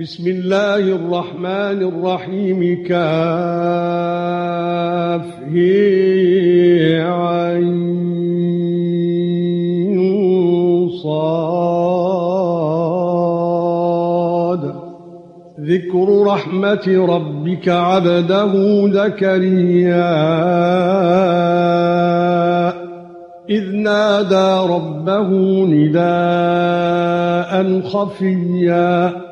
بسم الله الرحمن الرحيم. كاف عين صاد. ذكر رحمة ربك عبده زكريا. إذ نادى ربه نداء خفيا.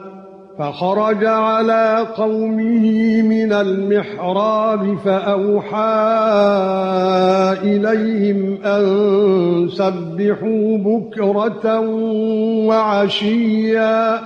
فخرج على قومه من المحراب فأوحى إليهم أن سبحوا بكرة وعشيا.